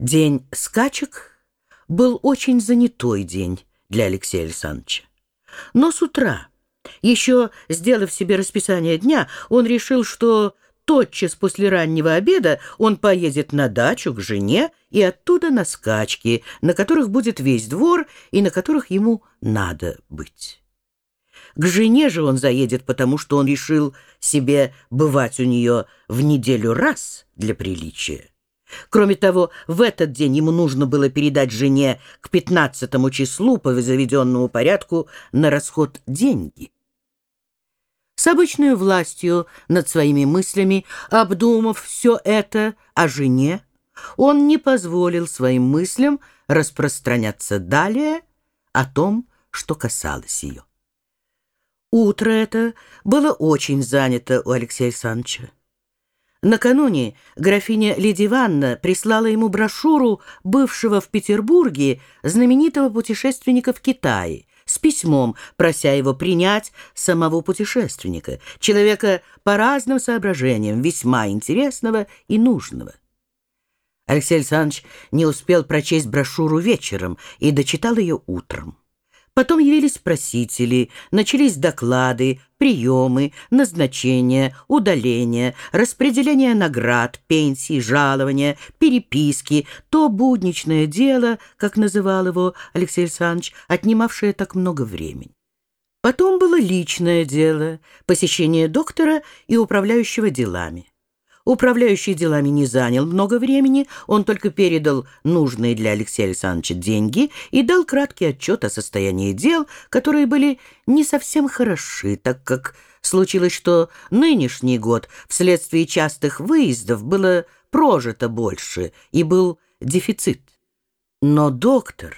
День скачек был очень занятой день для Алексея Александровича. Но с утра, еще сделав себе расписание дня, он решил, что тотчас после раннего обеда он поедет на дачу к жене и оттуда на скачки, на которых будет весь двор и на которых ему надо быть. К жене же он заедет, потому что он решил себе бывать у нее в неделю раз для приличия. Кроме того, в этот день ему нужно было передать жене к 15 числу по заведенному порядку на расход деньги. С обычной властью над своими мыслями, обдумав все это о жене, он не позволил своим мыслям распространяться далее о том, что касалось ее. Утро это было очень занято у Алексея Александровича. Накануне графиня Лидия Ивановна прислала ему брошюру бывшего в Петербурге знаменитого путешественника в Китае с письмом, прося его принять самого путешественника, человека по разным соображениям, весьма интересного и нужного. Алексей Александрович не успел прочесть брошюру вечером и дочитал ее утром. Потом явились просители, начались доклады, приемы, назначения, удаления, распределение наград, пенсий, жалования, переписки, то будничное дело, как называл его Алексей Александрович, отнимавшее так много времени. Потом было личное дело, посещение доктора и управляющего делами. Управляющий делами не занял много времени, он только передал нужные для Алексея Александровича деньги и дал краткий отчет о состоянии дел, которые были не совсем хороши, так как случилось, что нынешний год вследствие частых выездов было прожито больше и был дефицит. Но доктор,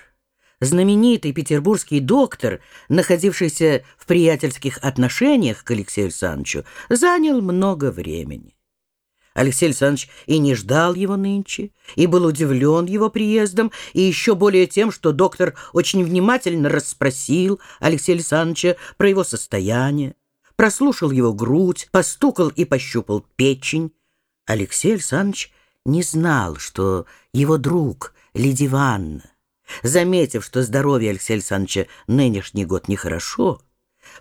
знаменитый петербургский доктор, находившийся в приятельских отношениях к Алексею Александровичу, занял много времени. Алексей Александрович и не ждал его нынче, и был удивлен его приездом, и еще более тем, что доктор очень внимательно расспросил Алексея Александровича про его состояние, прослушал его грудь, постукал и пощупал печень. Алексей Александрович не знал, что его друг Лидия Ивановна, заметив, что здоровье Алексея Александровича нынешний год нехорошо,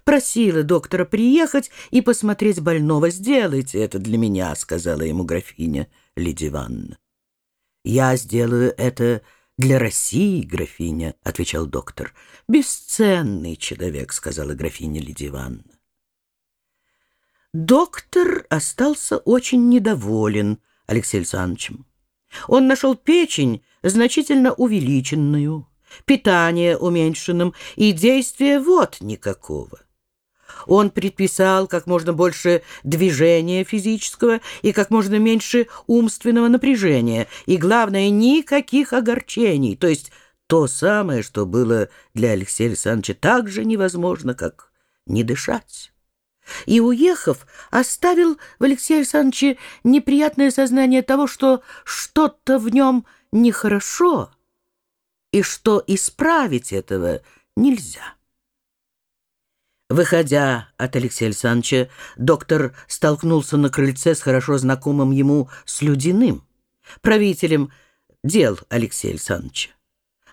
Просила доктора приехать и посмотреть больного. «Сделайте это для меня», — сказала ему графиня Лидия Ивановна. «Я сделаю это для России, графиня», — отвечал доктор. «Бесценный человек», — сказала графиня Лидия Ивановна. Доктор остался очень недоволен Алексеем Александровичем. Он нашел печень значительно увеличенную, питание уменьшенным и действия вот никакого. Он предписал как можно больше движения физического и как можно меньше умственного напряжения, и, главное, никаких огорчений, то есть то самое, что было для Алексея Александровича так же невозможно, как не дышать. И, уехав, оставил в Алексее Александровиче неприятное сознание того, что что-то в нем нехорошо, и что исправить этого нельзя. Выходя от Алексея Александровича, доктор столкнулся на крыльце с хорошо знакомым ему Слюдиным, правителем дел Алексея Александровича.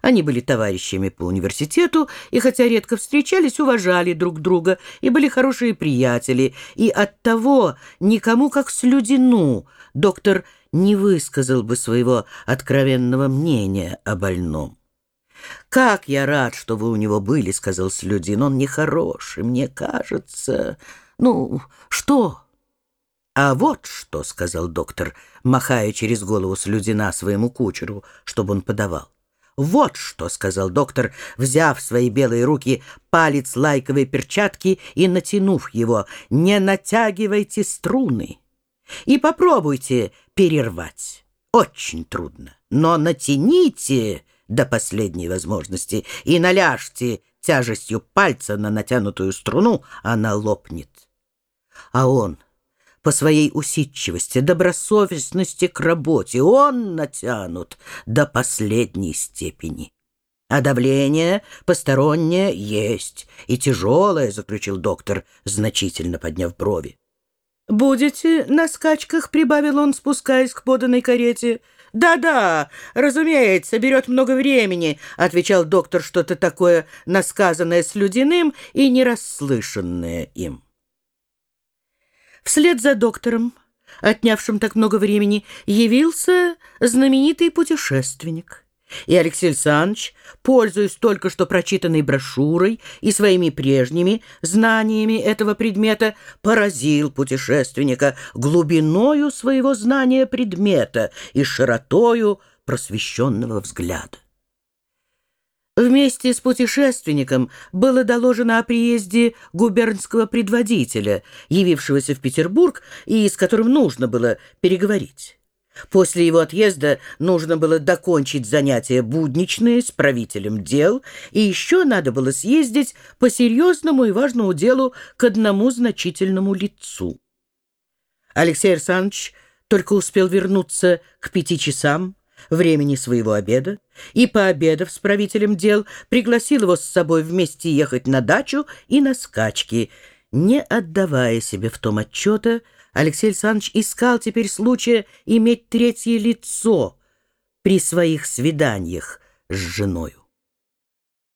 Они были товарищами по университету, и хотя редко встречались, уважали друг друга и были хорошие приятели, и оттого никому, как Слюдину, доктор не высказал бы своего откровенного мнения о больном. «Как я рад, что вы у него были», — сказал Слюдин. «Он нехороший, мне кажется. Ну, что?» «А вот что», — сказал доктор, махая через голову Слюдина своему кучеру, чтобы он подавал. «Вот что», — сказал доктор, взяв в свои белые руки палец лайковой перчатки и натянув его, «не натягивайте струны и попробуйте перервать. Очень трудно, но натяните до последней возможности и наляжьте тяжестью пальца на натянутую струну, она лопнет. А он по своей усидчивости, добросовестности к работе, он натянут до последней степени. А давление постороннее есть, и тяжелое, заключил доктор, значительно подняв брови. «Будете на скачках?» — прибавил он, спускаясь к поданной карете. «Да-да, разумеется, берет много времени», — отвечал доктор что-то такое насказанное Слюдиным и нерасслышанное им. Вслед за доктором, отнявшим так много времени, явился знаменитый путешественник. И Алексей Александрович, пользуясь только что прочитанной брошюрой и своими прежними знаниями этого предмета, поразил путешественника глубиною своего знания предмета и широтою просвещенного взгляда. Вместе с путешественником было доложено о приезде губернского предводителя, явившегося в Петербург и с которым нужно было переговорить. После его отъезда нужно было докончить занятия будничные с правителем дел, и еще надо было съездить по серьезному и важному делу к одному значительному лицу. Алексей Александрович только успел вернуться к пяти часам времени своего обеда, и, пообедав с правителем дел, пригласил его с собой вместе ехать на дачу и на скачки, не отдавая себе в том отчета, Алексей Александрович искал теперь случая иметь третье лицо при своих свиданиях с женою.